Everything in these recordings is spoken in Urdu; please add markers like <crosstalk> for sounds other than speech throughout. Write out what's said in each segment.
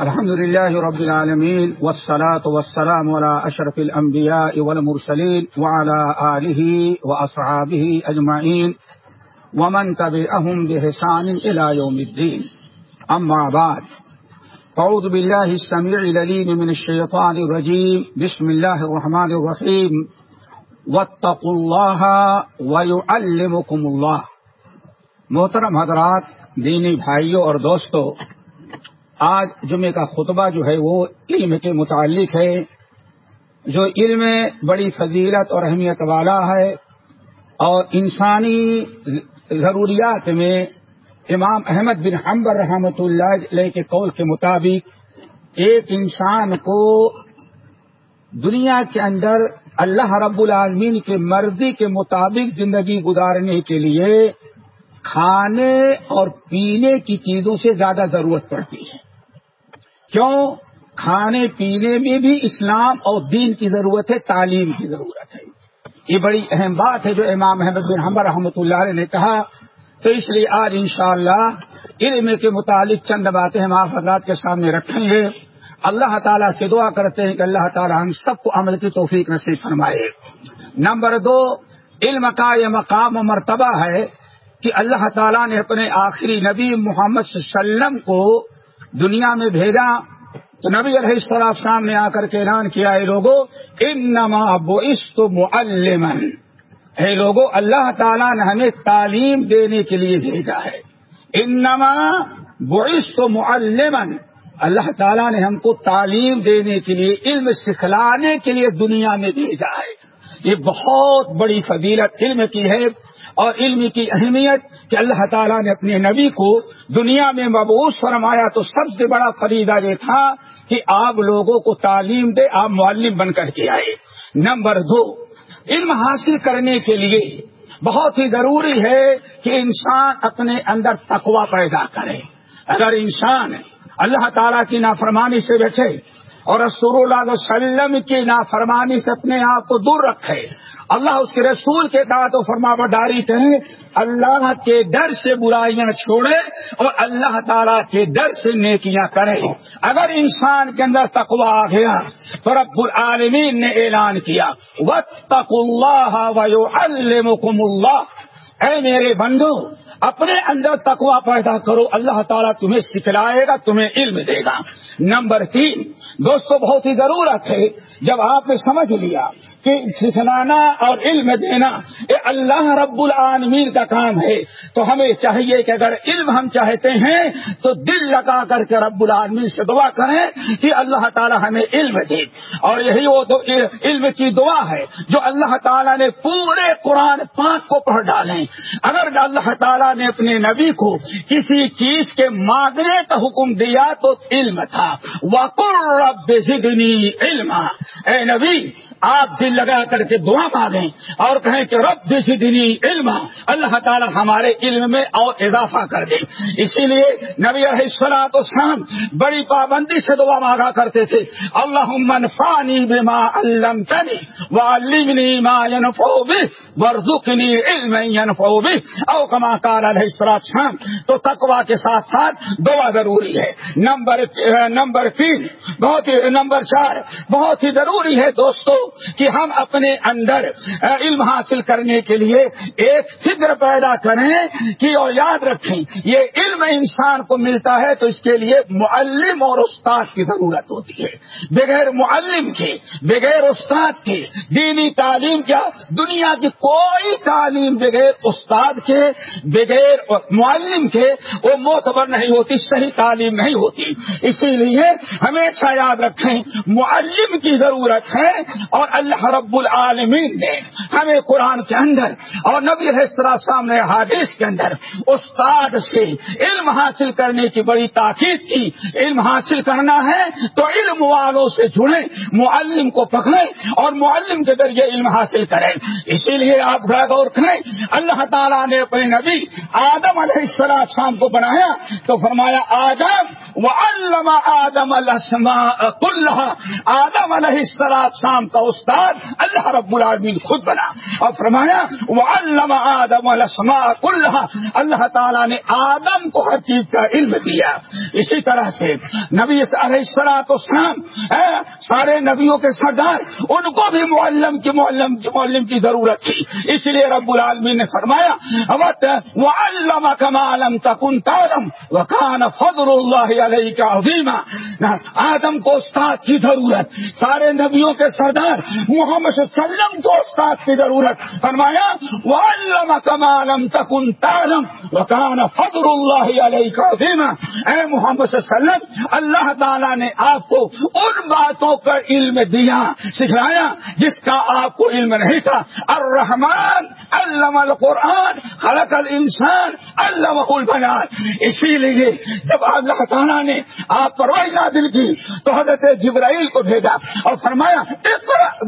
الحمد لله رب العالمين والصلاة والسلام على أشرف الأنبياء والمرسلين وعلى آله وأصحابه أجمعين ومن تبعهم بحسان إلى يوم الدين. أما بعد، أعوذ بالله السميع العليم من الشيطان الرجيم. بسم الله الرحمن الرحيم. واتقوا الله ويعلمكم الله. محترم حضرات، دینی بھائیوں اور دوستوں آج جمعے کا خطبہ جو ہے وہ علم کے متعلق ہے، جو علم بڑی فضیلت اور اہمیت والا ہے اور انسانی ضروریات میں امام احمد بن حمبر رحمۃ اللہ علیہ کے قول کے مطابق ایک انسان کو دنیا کے اندر اللہ رب العالمین کے مرضی کے مطابق زندگی گزارنے کے لیے کھانے اور پینے کی چیزوں سے زیادہ ضرورت پڑتی ہے۔ کیوں؟ کھانے پینے میں بھی اسلام اور دین کی ضرورت ہے، تعلیم کی ضرورت ہے۔ یہ بڑی اہم بات ہے جو امام احمد بن حمبر رحمۃ اللہ علیہ نے کہا۔ تو اس لیے آج انشاءاللہ علم کے متعلق چند باتیں ہم آپ حضرات کے سامنے رکھیں گے۔ اللہ تعالیٰ سے دعا کرتے ہیں کہ اللہ تعالیٰ ہم سب کو عمل کی توفیق نصیب فرمائے۔ نمبر دو، علم کا یہ مقام و مرتبہ ہے کہ اللہ تعالیٰ نے اپنے آخری نبی محمد صلی اللہ علیہ وسلم کو دنیا میں بھیجا۔ تو نبی علیہ السلام سامنے آ کر کے اعلان کیا ہے لوگوں ان نما بو معلمن اے لوگوں اللہ تعالیٰ نے ہمیں تعلیم دینے کے لیے بھیجا ہے۔ ان نما بو معلمن اللہ تعالیٰ نے ہم کو تعلیم دینے کے لیے، علم سکھلانے کے لیے دنیا میں بھیجا ہے۔ یہ بہت بڑی فضیلت، علم کی ہے۔ اور علم کی اہمیت کہ اللہ تعالیٰ نے اپنے نبی کو دنیا میں مبوس فرمایا تو سب سے بڑا فریدہ یہ تھا کہ آپ لوگوں کو تعلیم دے، آپ معلم بن کر کے آئے۔ نمبر دو، علم حاصل کرنے کے لیے بہت ہی ضروری ہے کہ انسان اپنے اندر تقوا پیدا کرے۔ اگر انسان اللہ تعالیٰ کی نافرمانی سے بچے اور رسول اللہ علیہ وسلم کی نافرمانی سے اپنے آپ کو دور رکھے۔ اللہ اس کے رسول کے ساتھ و فرما برداری کریں اللہ کے ڈر سے برائیاں چھوڑے اور اللہ تعالیٰ کے ڈر سے نیکیاں کرے۔ اگر انسان کے اندر تقوا آ گیا تو رب العالمین نے اعلان کیا وط اللہ اللہ اے میرے بندو اپنے اندر تقوا پیدا کرو، اللہ تعالیٰ تمہیں سکھلائے گا، تمہیں علم دے گا۔ نمبر تین، دوستو، بہت ہی ضرورت ہے، جب آپ نے سمجھ لیا کہ سکھلانا اور علم دینا یہ اللہ رب العالمین کا کام ہے، تو ہمیں چاہیے کہ اگر علم ہم چاہتے ہیں، تو دل لگا کر کے رب العالمین سے دعا کریں کہ اللہ تعالیٰ ہمیں علم دے۔ اور یہی وہ علم کی دعا ہے، جو اللہ تعالیٰ نے پورے قرآن پاک کو پڑھ ڈالیں۔ اگر اللہ تعالیٰ نے اپنے نبی کو کسی چیز کے مانگنے کا حکم دیا تو علم تھا۔ وقر رب زدنی علم اے نبی، آپ دل لگا کر کے دعا مانگیں اور کہیں کہ رب زدنی علم اللہ تعالی ہمارے علم میں اور اضافہ کر دے۔ اسی لیے نبی السلاط اسلام بڑی پابندی سے دعا مانگا کرتے تھے۔ اللہ منفانی بما علمتنی وعلمنی ما ينفع به وارزقنی علم ينفع به او کما قال علیہ السلام تو تقوا کے ساتھ ساتھ دعا ضروری ہے۔ نمبر نمبر تین، بہت ہی، نمبر چار، بہت ہی ضروری ہے دوستو کہ ہم اپنے اندر علم حاصل کرنے کے لیے ایک فکر پیدا کریں کہ، اور یاد رکھیں، یہ علم انسان کو ملتا ہے تو اس کے لیے معلم اور استاد کی ضرورت ہوتی ہے۔ بغیر معلم کے، بغیر استاد کے، دینی تعلیم کیا؟ دنیا کی کوئی تعلیم بغیر استاد کے، بغیر معلم کے وہ معتبر نہیں ہوتی، صحیح تعلیم نہیں ہوتی۔ اسی لیے ہمیشہ یاد رکھیں، معلم کی ضرورت ہے اور اللہ رب العالمین نے ہمیں قرآن کے اندر اور نبی سامنے حادث کے اندر استاد سے علم حاصل کرنے کی بڑی تاکید کی۔ علم حاصل کرنا ہے تو علم والوں سے جڑیں، معلم کو پکڑیں اور معلم کے ذریعے علم حاصل کریں۔ اسی لیے آپ غور کریں، اللہ تعالیٰ نے اپنے نبی آدم علیہ السلام شام کو بنایا تو فرمایا، آدم وہ علامہ آدم السما کلّہ آدم علیہ السلام شام کا استاد اللہ رب العالمین خود بنا اور فرمایا وہ علامہ آدم السما کلّہ اللہ تعالیٰ نے آدم کو ہر چیز کا علم دیا. اسی طرح سے نبی علیہ السلام اسلام سارے نبیوں کے سردار، ان کو بھی معلم کی معلم کی معلم کی ضرورت تھی. اس لیے رب العالمین نے فرمایا وہ علامہ کمالم تکن تالم وہ کان فضر اللہ علیہ کا عظیمہ آدم کو استاد کی ضرورت، سارے نبیوں کے سردار، محمد صلی اللہ علیہ وسلم کو استاد کی ضرورت۔ فرمایا وہ علامہ کمالم تکن تالم وہ کان فضر اللہ علیہ کا اے محمد صلی اللہ علیہ وسلم، اللہ تعالیٰ نے آپ کو ان باتوں کا علم دیا، سکھلایا، جس کا آپ کو علم نہیں تھا۔ الرحمان علم القرآن، خلق الانسان اللہ علم البیان اسی لیے جب اللہ تعالیٰ نے آپ پر وہی نادل کی تو حضرت جبرائیل کو بھیجا اور فرمایا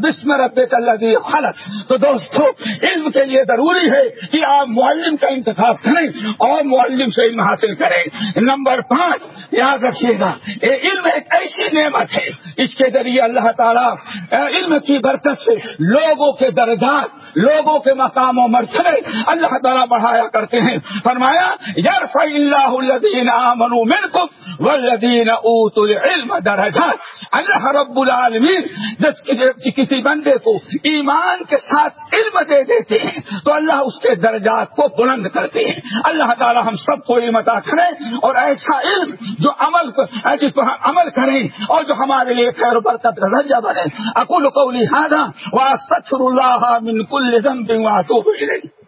بسم رب الذی خلق۔ تو دوستو، علم کے لیے ضروری ہے کہ آپ معلم کا انتخاب کریں اور معلم سے علم حاصل کریں۔ نمبر پانچ، یاد رکھیے گا، یہ علم ایک ایسی نعمت ہے، اس کے ذریعے اللہ تعالیٰ علم کی برکت سے لوگوں کے درجات، لوگوں کے مقام و مرتبے اللہ تعالیٰ بڑھایا کرتے ہیں <laughs> فرمایا یارف اللہ الدین منو منکم ولدین اوت العلم درجات۔ اللہ رب العالمین، جس کسی بندے کو ایمان کے ساتھ علم دے دیتے ہیں، تو اللہ اس کے درجات کو بلند کرتے ہیں۔ اللہ تعالیٰ ہم سب کو علم عطا کریں اور ایسا علم جو عمل جس پر عمل کریں اور جو ہمارے لیے خیر برکت کا ذریعہ بنے۔ اکول قولی ہادا واستغفر اللہ من کل ذنب واتوب الیہ۔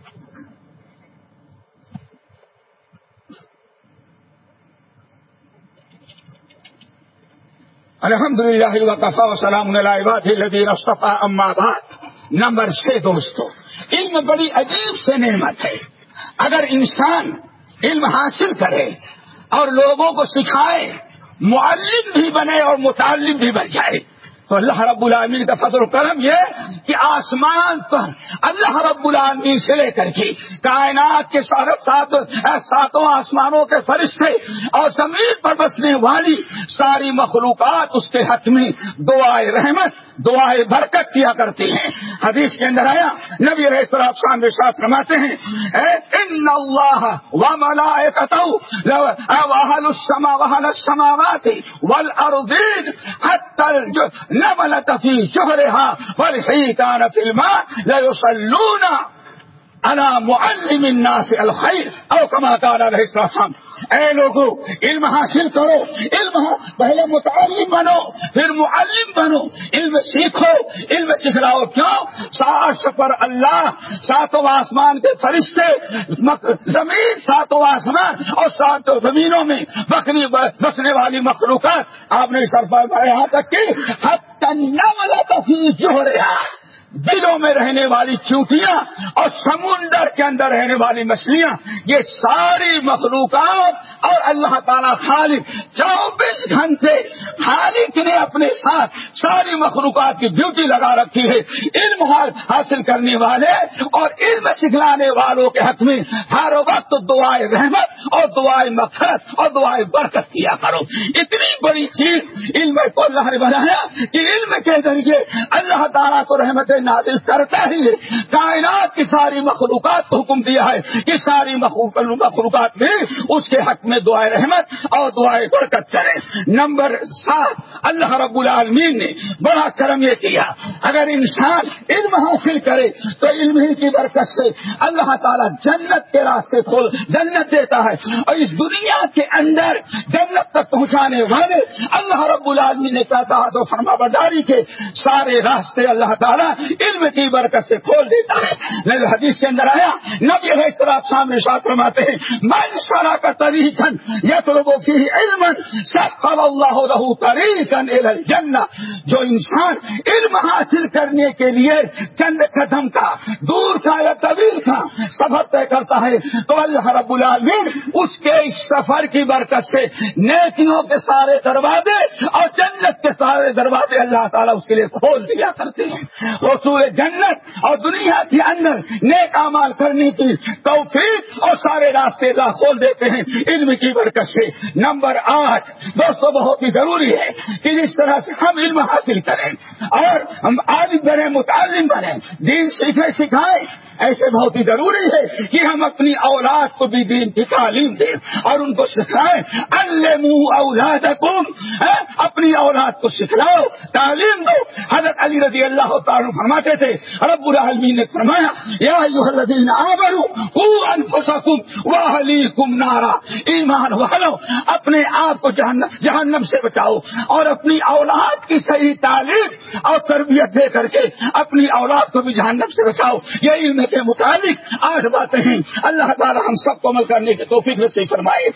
الحمد للہ وقفا وسلام اللہ اصطفیٰ، اما بعد. نمبر چھ دوستو، علم بڑی عجیب سے نعمت ہے۔ اگر انسان علم حاصل کرے اور لوگوں کو سکھائے، معلم بھی بنے اور متعلم بھی بن جائے۔ تو اللہ رب العالمین کا فضل و کرم یہ کہ آسمان پر اللہ رب العالمین سے لے کر کے کائنات کے سات ساتوں آسمانوں کے فرشتے اور زمین پر بسنے والی ساری مخلوقات اس کے حق میں دعائے رحمت دعائیں برکت کیا کرتی ہیں۔ حدیث کے اندر آیا، نبی رہ سراب شان ساتھ فرماتے ہیں، اے، ان اللہ و ملائکتو وحل السماوات والارضین حتی نملت فی شہرها والحیتان فی الماء لیسلون انا معلم الناس الخیر او کما قال علیہ السلام اے لوگوں علم حاصل کرو، علم پہلے متعلم بنو، پھر معلم بنو، علم سیکھو، علم سکھلاؤ، کیوں؟ سات سفر اللہ، ساتوں آسمان کے فرشتے زمین ساتوں آسمان اور ساتوں زمینوں میں بکری بسنے والی مخلوقات۔ آپ نے سر پر یہاں تک کہ حد تنگا والا تفریح جو رہا دلوں میں رہنے والی چوٹیاں اور سمندر کے اندر رہنے والی مچھلیاں، یہ ساری مخلوقات اور اللہ تعالیٰ خالق چوبیس گھنٹے خالق نے اپنے ساتھ ساری مخلوقات کی ڈیوٹی لگا رکھی ہے۔ علم حاصل کرنے والے اور علم سکھلانے والوں کے حق میں ہر وقت دعائیں رحمت اور دعائیں مقصد اور دعائیں برکت کیا کرو۔ اتنی بڑی چیز علم کو اللہ نے بنایا کہ علم کے ذریعے اللہ تعالیٰ کو رحمت نازل کرتا ہی ہے۔ کائنات کی ساری مخلوقات کو حکم دیا ہے کہ ساری مخلوقات میں اس کے حق میں دعائیں رحمت اور دعائیں برکت کریں۔ نمبر سات، اللہ رب العالمین نے بڑا کرم یہ کیا۔ اگر انسان علم حاصل کرے تو علم ہی کی برکت سے اللہ تعالیٰ جنت کے راستے کھول جنت دیتا ہے۔ اور اس دنیا کے اندر جنت تک پہنچانے والے اللہ رب العالمین نے کہا تو فرما برداری کے سارے راستے اللہ تعالیٰ علم کی برکت سے کھول دیتا ہے۔ حدیث کے اندر آیا، نبی ہے سراب سامنے ساتھ فرماتے ہیں من سرا کا تریقن یا تو لوگوں کی علم اللہ رہو تریقن جن جو انسان علم حاصل کرنے کے لیے چند قدم کا، دور کا یا طویل کا سفر طے کرتا ہے، تو اللہ رب العالمین اس کے اس سفر کی برکت سے نیکیوں کے سارے دروازے اور جنت کے سارے دروازے اللہ تعالیٰ اس کے لیے کھول دیا کرتے ہیں۔ حصول جنت اور دنیا کے اندر نیک امال کرنے کی توفیق اور سارے راستے لا کھول دیتے ہیں۔ علم کی برکت سے۔ نمبر آٹھ دوستوں بہت ہی ضروری ہے کہ جس طرح سے ہم علم حاصل کریں اور ہم عالم بنے متعلم بنے دین سیکھے سکھائیں۔ ایسے بہت ہی ضروری ہے کہ ہم اپنی اولاد کو بھی دین کی تعلیم دیں اور ان کو سکھائیں۔ اللہ اولاد ہاں، اپنی اولاد کو سکھلاؤ، تعلیم دو حضرت علی رضی اللہ تعالیٰ فرماتے تھے، رب العالمین نے فرمایا، یا انفسکم نارا۔ ایمان والو، اپنے آپ کو جہنم سے بچاؤ اور اپنی اولاد کی صحیح تعلیم اور تربیت دے کر کے اپنی اولاد کو بھی جہنم سے بچاؤ۔ یہ علم کے مطابق آٹھ باتیں ہیں۔ اللہ تعالیٰ ہم سب کو عمل کرنے کی توفیق سے فرمائے۔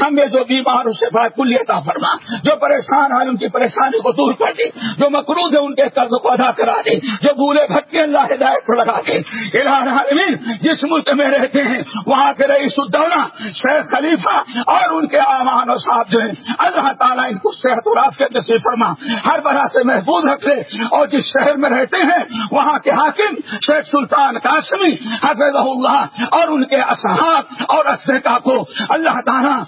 ہمیں جو بیمار اسے بات کلیتا فرما، جو پریشان ہیں ان کی پریشانی کو دور کر دے جو مقروض ہے ان کے قرض کو ادا کرا دے جو بھولے بھٹکے اللہ ہدایت کو لگا دے العالمین، جس ملک میں رہتے ہیں، وہاں کے رئیس الدولہ، شیخ خلیفہ اور ان کے امان و صاحب جو ہیں، اللہ تعالیٰ ان کو صحت و رات کے نصیب فرما، ہر طرح سے محفوظ رکھے اور جس شہر میں رہتے ہیں، وہاں کے حاکم، شیخ سلطان قاسمی حفظ اللہ اور ان کے اصحاب اور اسحا کو اللہ تعالیٰ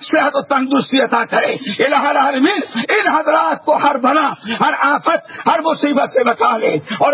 صحت و تندرستی عطا کرے۔ الہ العالمین، ان حضرات کو ہر بنا ہر آفت، ہر مصیبت سے بچا لے۔ اور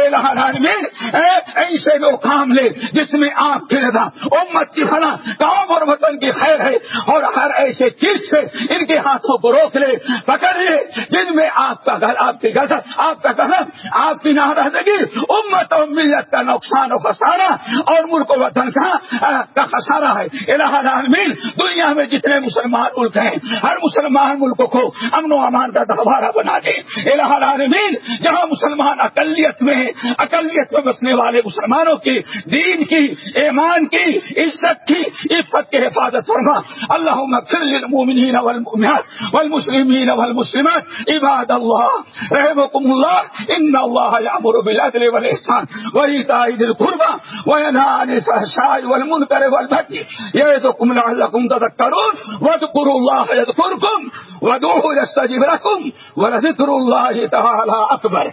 ایسے لوگ کام لے جس میں آپ کی رضا، امت کی فلاں قوم اور وطن کی خیر ہے۔ اور ہر ایسے چیز سے ان کے ہاتھوں کو روک لے، پکڑ لے، جن میں آپ کا گھر، آپ کی غلط آپ کا گھر آپ کی ناراضگی، امت اور ملت کا نقصان و خسارہ اور ملک و وطن کا خسارہ ہے۔ الہ العالمین دنیا میں جتنے مسلمان ملک ہیں، ہر مسلمان ملک کو امن و امان کا گہوارہ بنا دے۔ الہ العالمین، جہاں مسلمان اقلیت میں اقلیت میں بسنے والے مسلمانوں کی، دین کی، ایمان کی، عزت کی، عفت کی حفاظت فرما۔ اللہ للمؤمنین والمؤمنات والمسلمین والمسلمات، عباد اللہ رحمكم اللہ، ان اللہ یامر بالعدل والاحسان، وایتاء ذی القربى وینهى عن الفحشاء والمنکر والبغي یعظکم لعلکم تذکرون، واذکروا اللہ یذکرکم ودعوه يستجب لكم ولذکر اللہ تعالی اکبر۔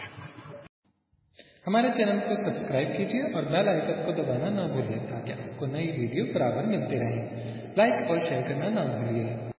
ہمارے چینل کو سبسکرائب کیجیے اور بیل آئکن کو دبانا نہ بھولیے تاکہ آپ کو نئی ویڈیو برابر ملتے رہیں لائک اور شیئر کرنا نہ بھولیے۔